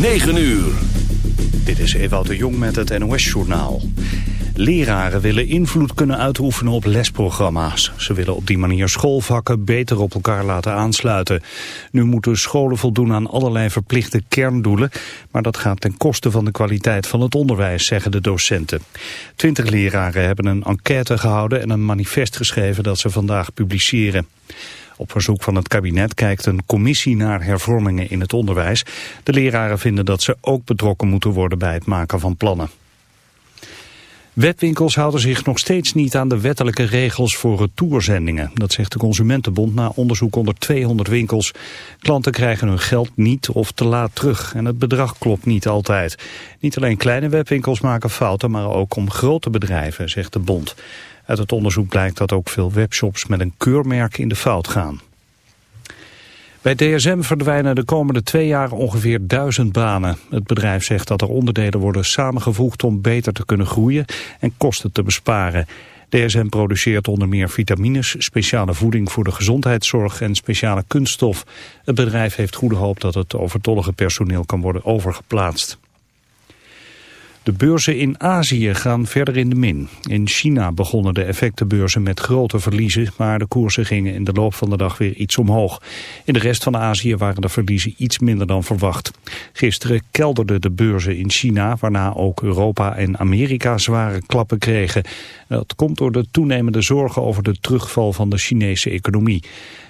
9 uur. Dit is Ewout de Jong met het NOS-journaal. Leraren willen invloed kunnen uitoefenen op lesprogramma's. Ze willen op die manier schoolvakken beter op elkaar laten aansluiten. Nu moeten scholen voldoen aan allerlei verplichte kerndoelen... maar dat gaat ten koste van de kwaliteit van het onderwijs, zeggen de docenten. Twintig leraren hebben een enquête gehouden en een manifest geschreven... dat ze vandaag publiceren. Op verzoek van het kabinet kijkt een commissie naar hervormingen in het onderwijs. De leraren vinden dat ze ook betrokken moeten worden bij het maken van plannen. Webwinkels houden zich nog steeds niet aan de wettelijke regels voor retourzendingen. Dat zegt de Consumentenbond na onderzoek onder 200 winkels. Klanten krijgen hun geld niet of te laat terug en het bedrag klopt niet altijd. Niet alleen kleine webwinkels maken fouten, maar ook om grote bedrijven, zegt de bond. Uit het onderzoek blijkt dat ook veel webshops met een keurmerk in de fout gaan. Bij DSM verdwijnen de komende twee jaar ongeveer duizend banen. Het bedrijf zegt dat er onderdelen worden samengevoegd om beter te kunnen groeien en kosten te besparen. DSM produceert onder meer vitamines, speciale voeding voor de gezondheidszorg en speciale kunststof. Het bedrijf heeft goede hoop dat het overtollige personeel kan worden overgeplaatst. De beurzen in Azië gaan verder in de min. In China begonnen de effectenbeurzen met grote verliezen, maar de koersen gingen in de loop van de dag weer iets omhoog. In de rest van Azië waren de verliezen iets minder dan verwacht. Gisteren kelderden de beurzen in China, waarna ook Europa en Amerika zware klappen kregen. Dat komt door de toenemende zorgen over de terugval van de Chinese economie.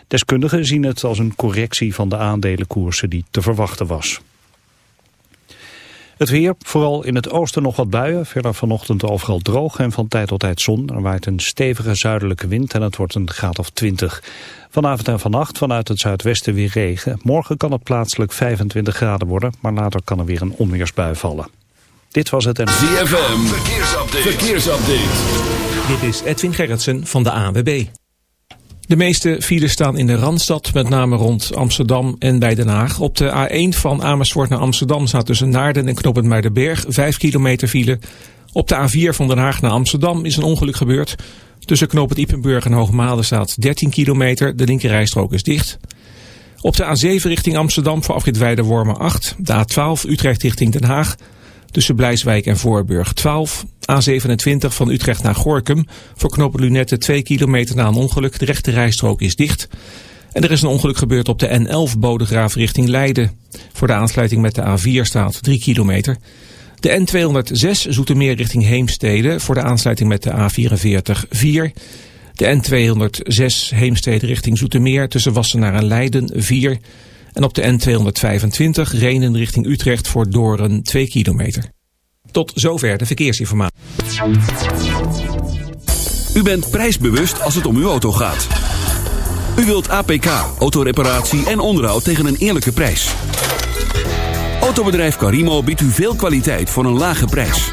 Deskundigen zien het als een correctie van de aandelenkoersen die te verwachten was. Het weer, vooral in het oosten nog wat buien. Verder vanochtend overal droog en van tijd tot tijd zon. Er waait een stevige zuidelijke wind en het wordt een graad of 20. Vanavond en vannacht vanuit het zuidwesten weer regen. Morgen kan het plaatselijk 25 graden worden, maar later kan er weer een onweersbui vallen. Dit was het en... ZFM, verkeersupdate. verkeersupdate. Dit is Edwin Gerritsen van de ANWB. De meeste files staan in de Randstad, met name rond Amsterdam en bij Den Haag. Op de A1 van Amersfoort naar Amsterdam staat tussen Naarden en Knoppen Muidenberg 5 kilometer file. Op de A4 van Den Haag naar Amsterdam is een ongeluk gebeurd. Tussen Knoppen Ippenburg en Hoogmade staat 13 kilometer, de linkerrijstrook is dicht. Op de A7 richting Amsterdam voor afrit Weidewormen 8. De A12 Utrecht richting Den Haag Tussen Blijswijk en Voorburg 12. A27 van Utrecht naar Gorkum. Voor knopen Lunette 2 kilometer na een ongeluk. De rechte rijstrook is dicht. En er is een ongeluk gebeurd op de N11 Bodegraaf richting Leiden. Voor de aansluiting met de A4 staat 3 kilometer. De N206 Zoetermeer richting Heemstede. Voor de aansluiting met de A44 4. De N206 Heemstede richting Zoetermeer tussen Wassenaar en Leiden 4. En op de N225 Renen richting Utrecht voor Doren 2 kilometer. Tot zover de verkeersinformatie. U bent prijsbewust als het om uw auto gaat. U wilt APK, autoreparatie en onderhoud tegen een eerlijke prijs. Autobedrijf Carimo biedt u veel kwaliteit voor een lage prijs.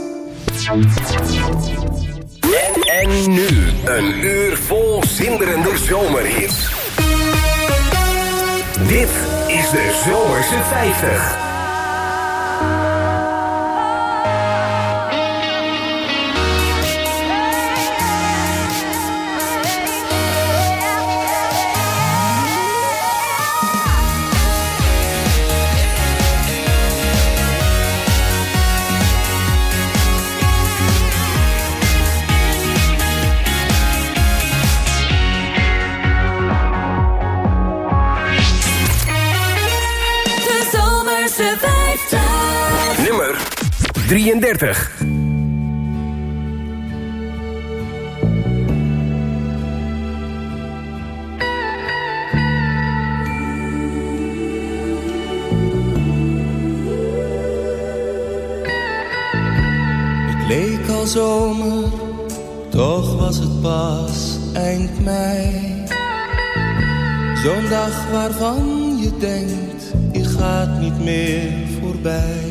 En nu een uur vol zinderende zomerhits. Dit is de Zomerse 50. 33. leek al zomer, toch was het pas eind mei. Zo'n dag waarvan je denkt, je gaat niet meer voorbij.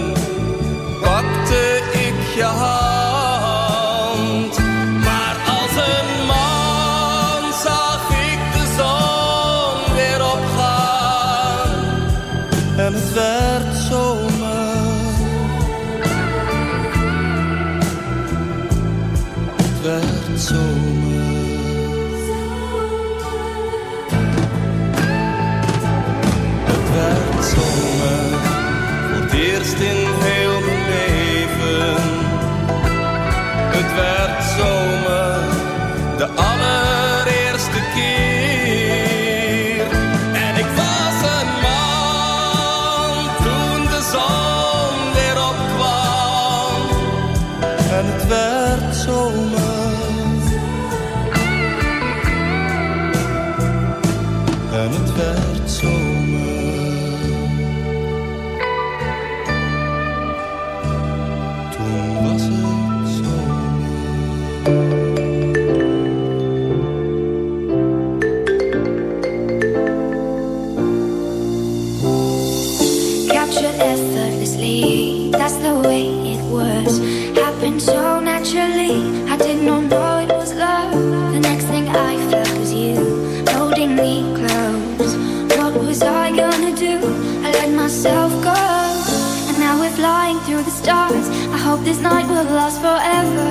lost forever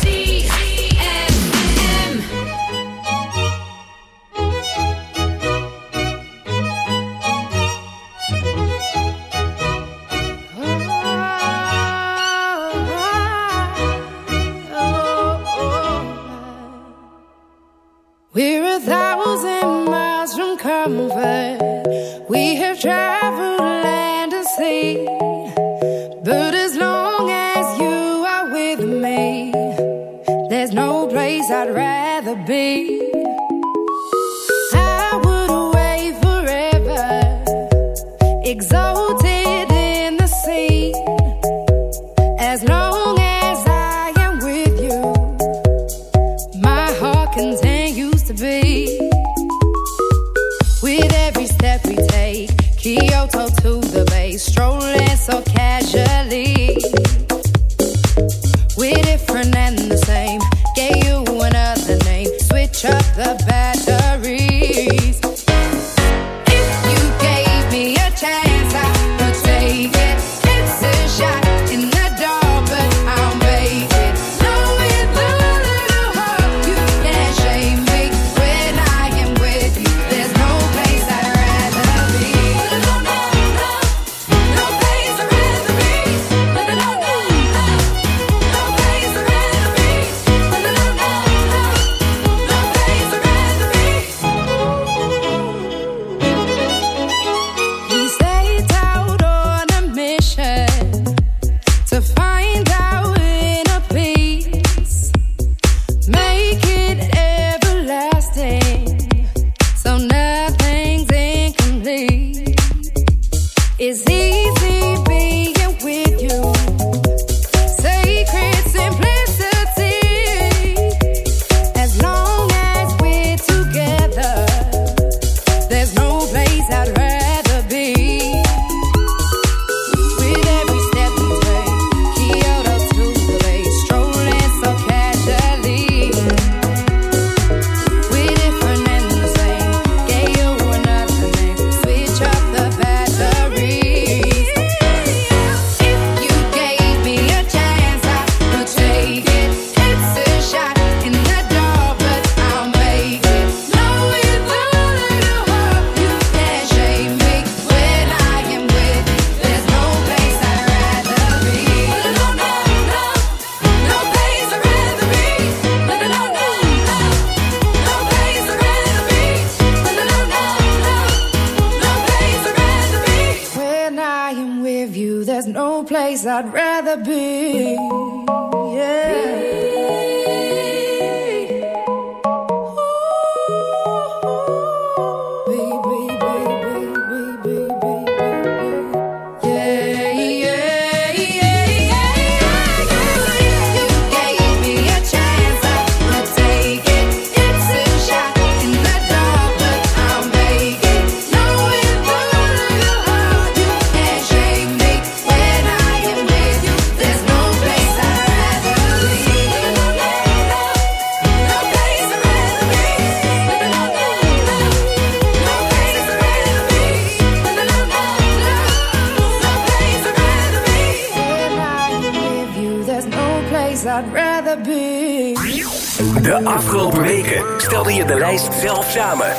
stelde je de lijst zelf samen.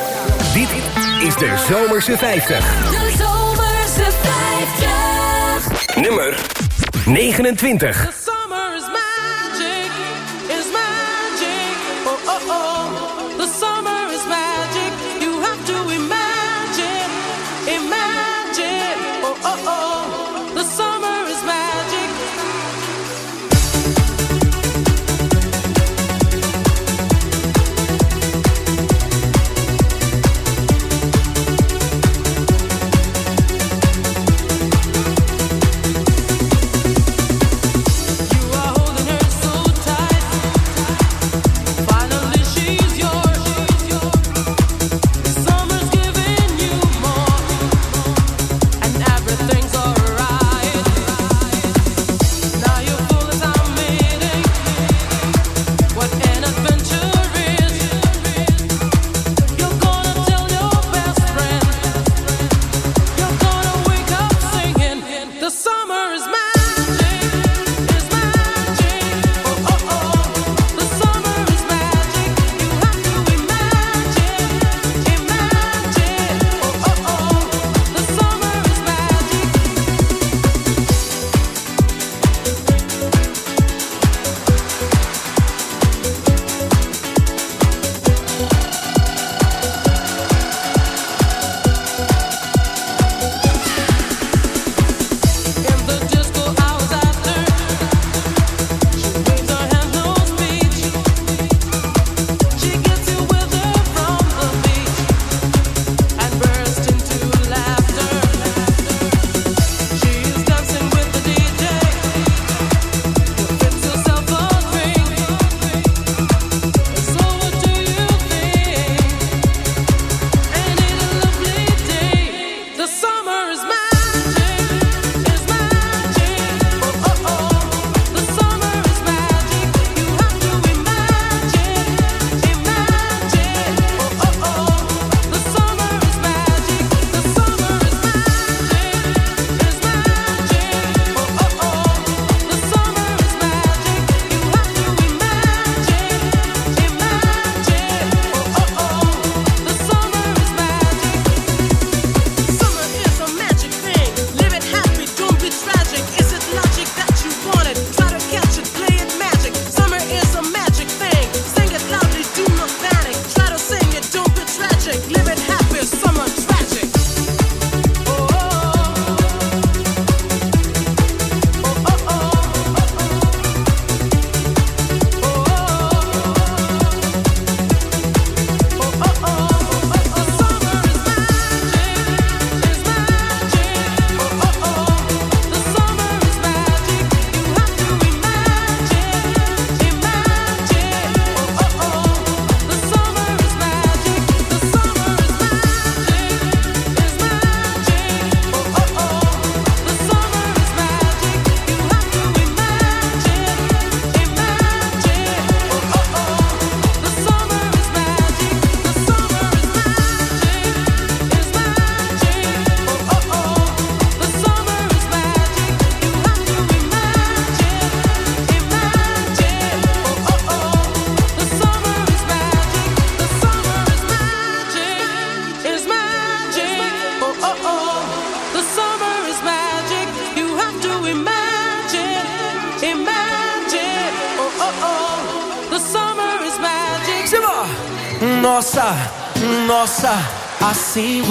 Dit is de Zomerse 50. De Zomerse 50. Nummer 29.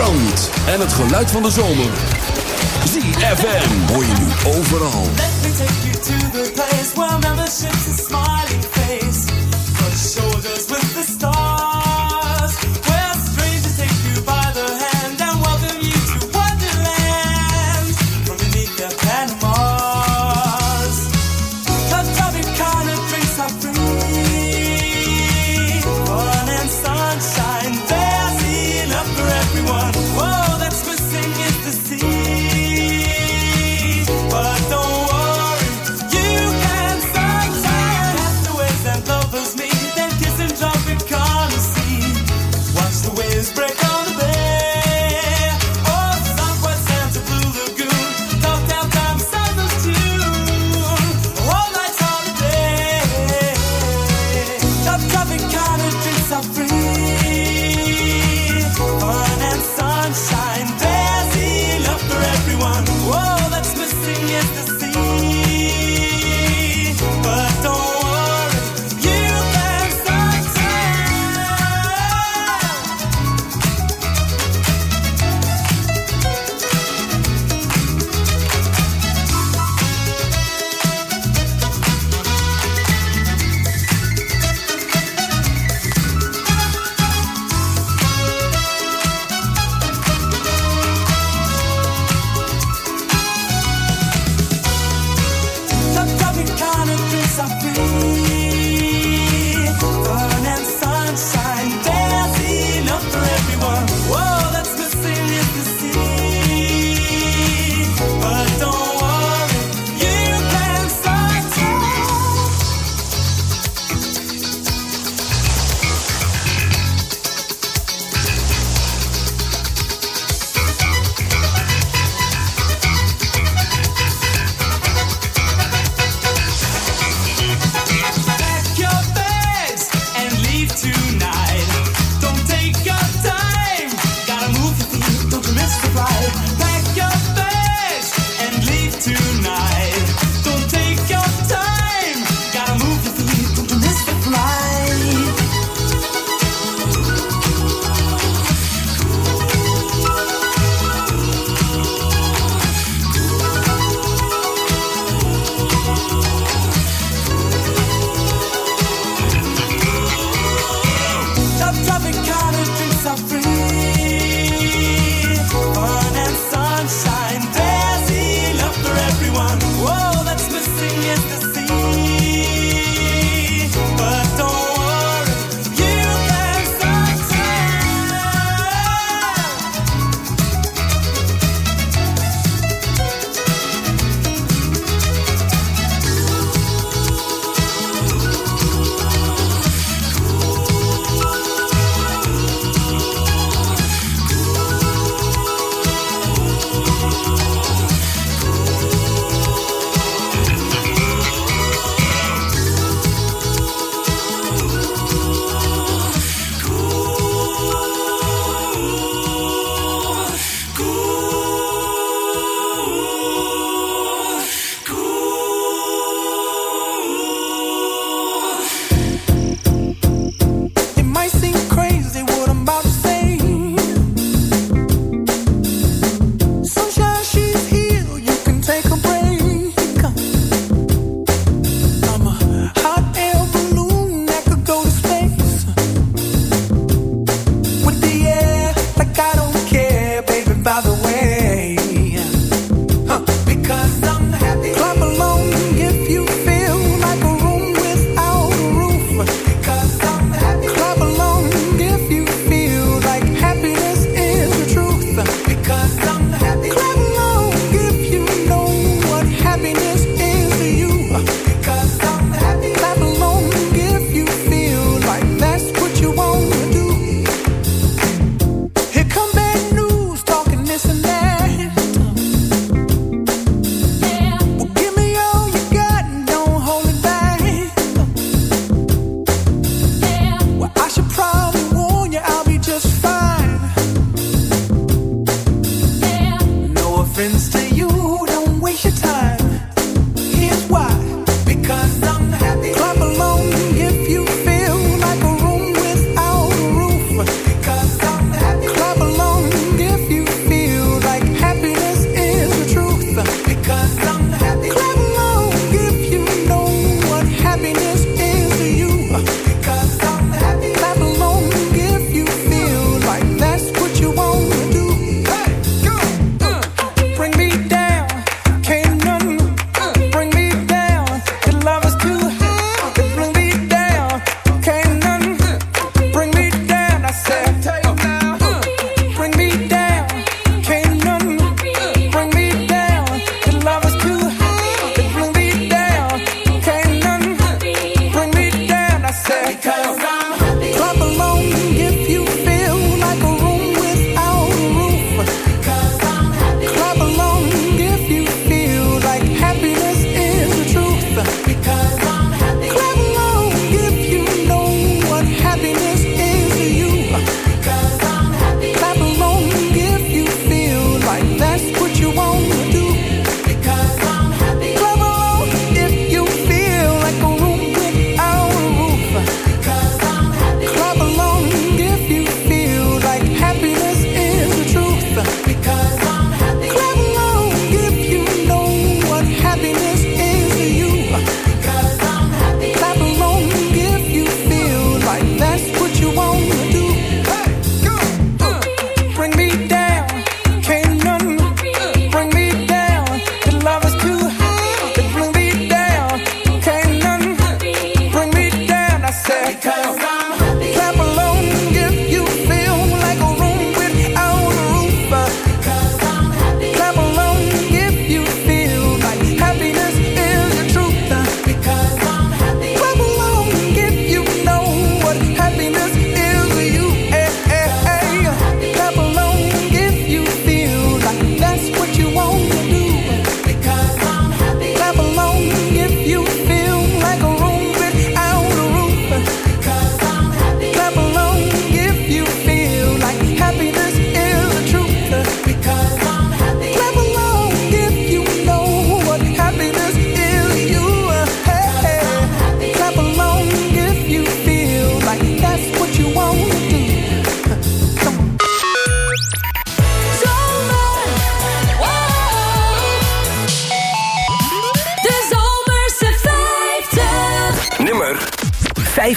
Strand en het geluid van de zomer. ZFM hoor je nu overal. Let me take you to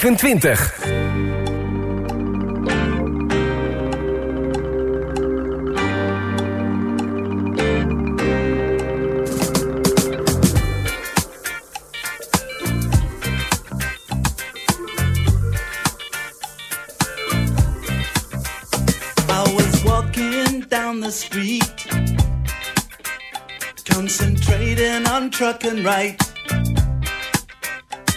25. Street, concentrating on trucking right.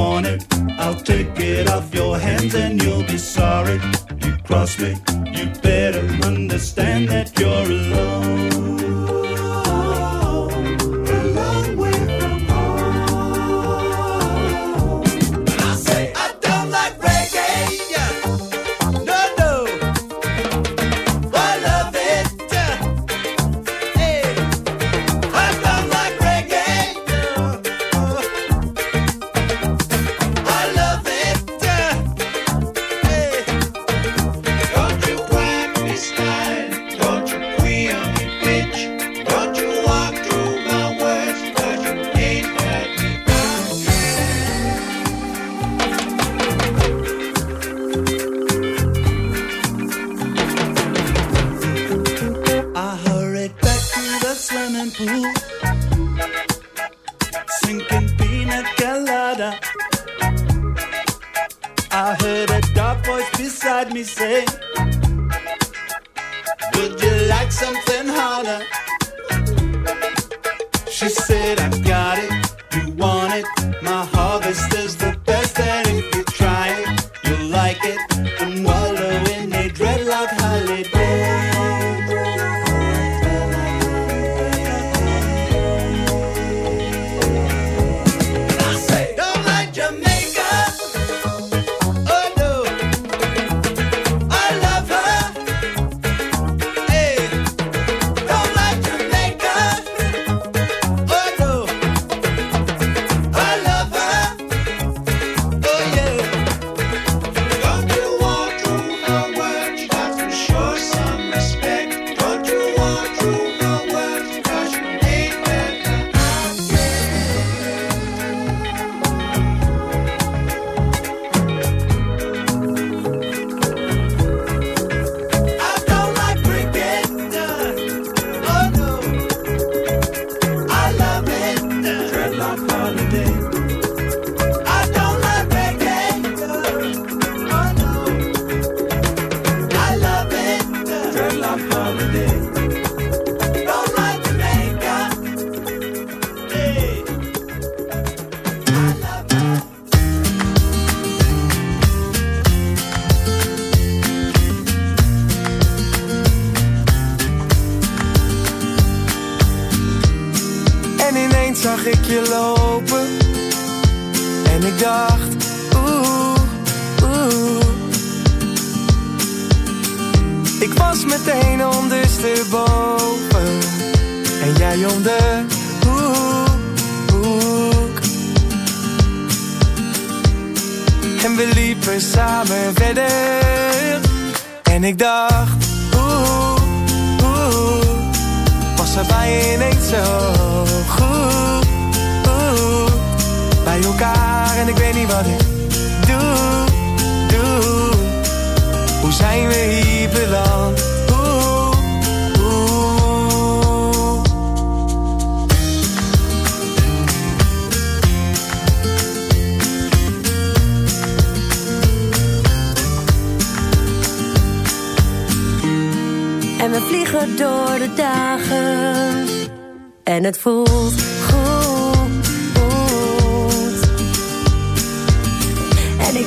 on it. I'll take it off your hands and you'll be sorry. You crossed me, you better understand that you're alone.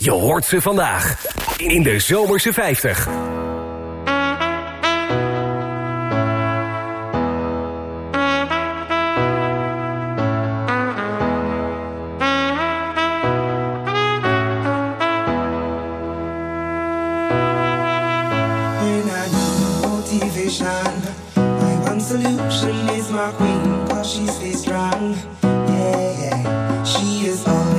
Je hoort ze vandaag in de Zomerse 50. solution is my queen, cause she stays strong. Yeah, yeah, she is all.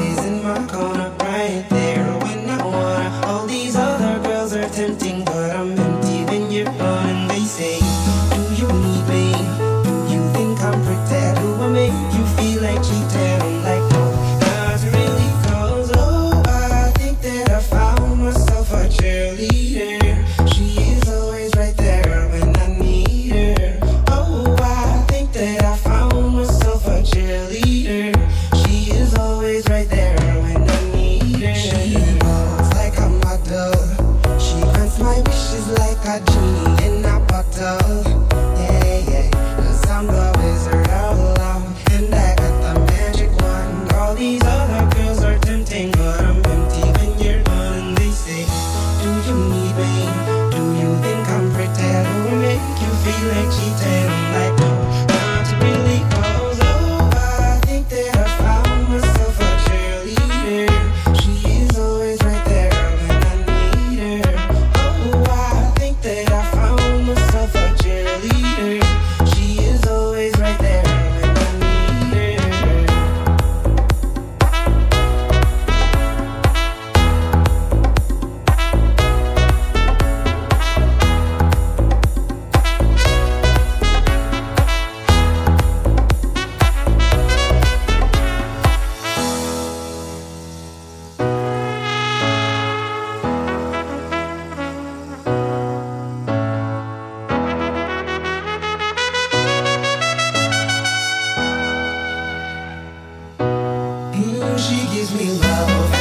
she gives me love.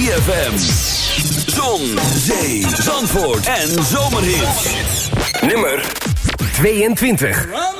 ZFM. Zon, zee, zandvoort en zomerhits. Nummer 22.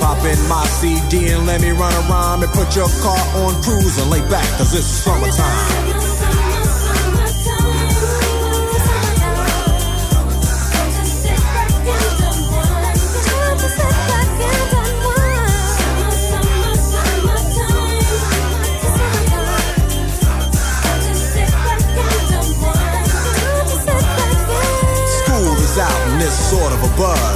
Pop in my CD and let me run around and put your car on cruise and lay back, cause it's summertime. Sort of a buzz.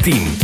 team.